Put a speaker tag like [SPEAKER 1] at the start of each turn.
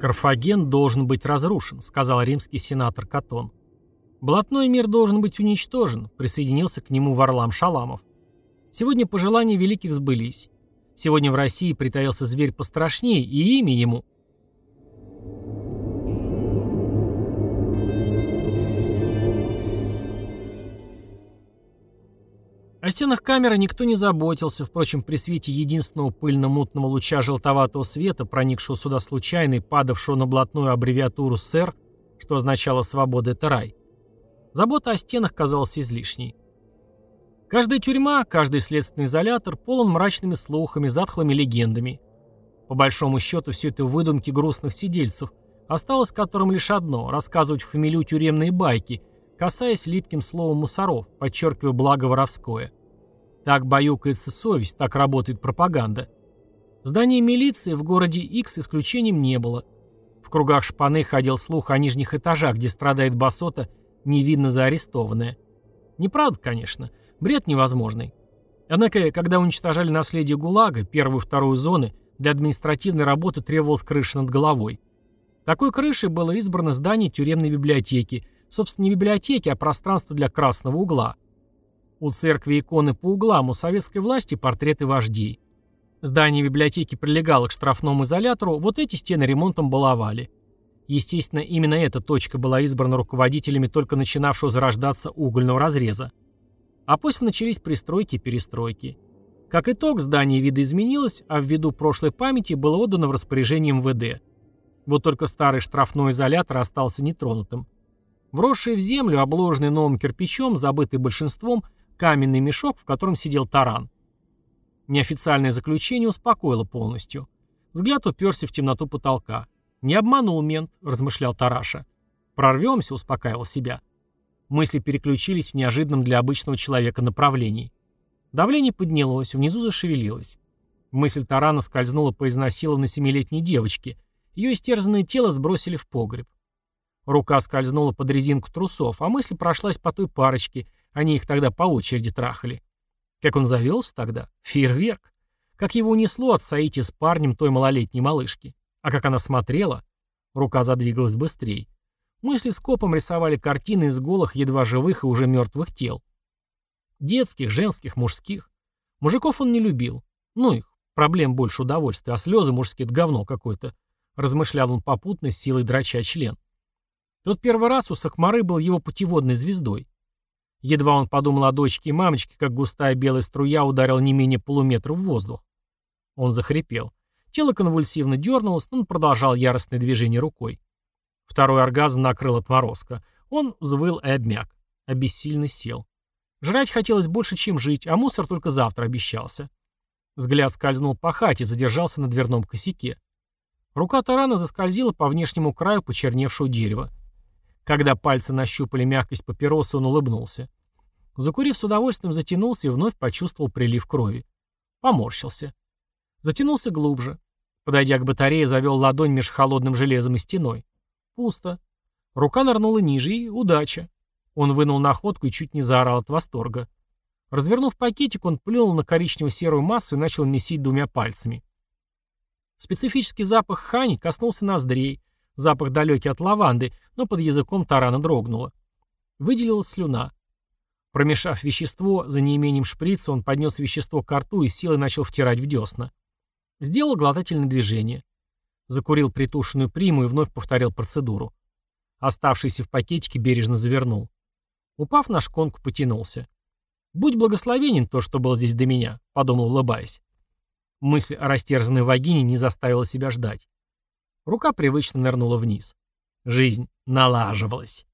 [SPEAKER 1] «Карфаген должен быть разрушен», — сказал римский сенатор Катон. «Блатной мир должен быть уничтожен», — присоединился к нему Варлам Шаламов. Сегодня пожелания великих сбылись. Сегодня в России притаился зверь пострашнее, и имя ему О стенах камеры никто не заботился, впрочем, при свете единственного пыльно-мутного луча желтоватого света, проникшего сюда случайно и падавшего на блатную аббревиатуру «СЭР», что означало «свобода – это рай». Забота о стенах казалась излишней. Каждая тюрьма, каждый следственный изолятор полон мрачными слухами, затхлыми легендами. По большому счету, все это выдумки грустных сидельцев, осталось которым лишь одно – рассказывать в хмелю тюремные байки, касаясь липким словом мусоров, подчеркивая благо воровское. Так баюкается совесть, так работает пропаганда. Здание милиции в городе X исключением не было. В кругах шпаны ходил слух о нижних этажах, где страдает басота, невидно заарестованная. Неправда, конечно. Бред невозможный. Однако, когда уничтожали наследие ГУЛАГа, первую и вторую зоны, для административной работы требовалась крыша над головой. Такой крышей было избрано здание тюремной библиотеки – Собственно, не библиотеки, а пространство для красного угла. У церкви иконы по углам, у советской власти портреты вождей. Здание библиотеки прилегало к штрафному изолятору, вот эти стены ремонтом баловали. Естественно, именно эта точка была избрана руководителями только начинавшего зарождаться угольного разреза. А после начались пристройки и перестройки. Как итог, здание видоизменилось, а ввиду прошлой памяти было отдано в распоряжение МВД. Вот только старый штрафной изолятор остался нетронутым. Вросший в землю, обложенный новым кирпичом, забытый большинством, каменный мешок, в котором сидел таран. Неофициальное заключение успокоило полностью. Взгляд уперся в темноту потолка. «Не обманул мент», — размышлял Тараша. «Прорвемся», — успокаивал себя. Мысли переключились в неожиданном для обычного человека направлении. Давление поднялось, внизу зашевелилось. Мысль Тарана скользнула по изнасилованной семилетней девочке. Ее истерзанное тело сбросили в погреб. Рука скользнула под резинку трусов, а мысль прошлась по той парочке, они их тогда по очереди трахали. Как он завелся тогда? Фейерверк. Как его унесло от Саити с парнем той малолетней малышки. А как она смотрела? Рука задвигалась быстрее. Мысли скопом рисовали картины из голых, едва живых и уже мертвых тел. Детских, женских, мужских. Мужиков он не любил. Ну их, проблем больше удовольствия, а слезы мужские — это говно какое-то. Размышлял он попутно с силой драча член. Тот первый раз у Сахмары был его путеводной звездой. Едва он подумал о дочке и мамочке, как густая белая струя ударила не менее полуметра в воздух. Он захрипел. Тело конвульсивно дернулось, но он продолжал яростное движение рукой. Второй оргазм накрыл отморозка. Он взвыл и обмяк. Обессильно сел. Жрать хотелось больше, чем жить, а мусор только завтра обещался. Взгляд скользнул по хате, задержался на дверном косяке. Рука тарана заскользила по внешнему краю почерневшего дерева. Когда пальцы нащупали мягкость папиросы, он улыбнулся. Закурив с удовольствием, затянулся и вновь почувствовал прилив крови. Поморщился. Затянулся глубже. Подойдя к батарее, завел ладонь между холодным железом и стеной. Пусто. Рука нырнула ниже, и удача. Он вынул находку и чуть не заорал от восторга. Развернув пакетик, он плюнул на коричнево-серую массу и начал месить двумя пальцами. Специфический запах хани коснулся ноздрей, Запах далекий от лаванды, но под языком тарана дрогнуло. Выделилась слюна. Промешав вещество, за неимением шприца он поднес вещество к рту и силой начал втирать в десна. Сделал глотательное движение. Закурил притушенную приму и вновь повторил процедуру. Оставшийся в пакетике бережно завернул. Упав на шконку, потянулся. «Будь благословенен то, что был здесь до меня», — подумал, улыбаясь. Мысль о растерзанной вагине не заставила себя ждать. Рука привычно нырнула вниз. Жизнь налаживалась.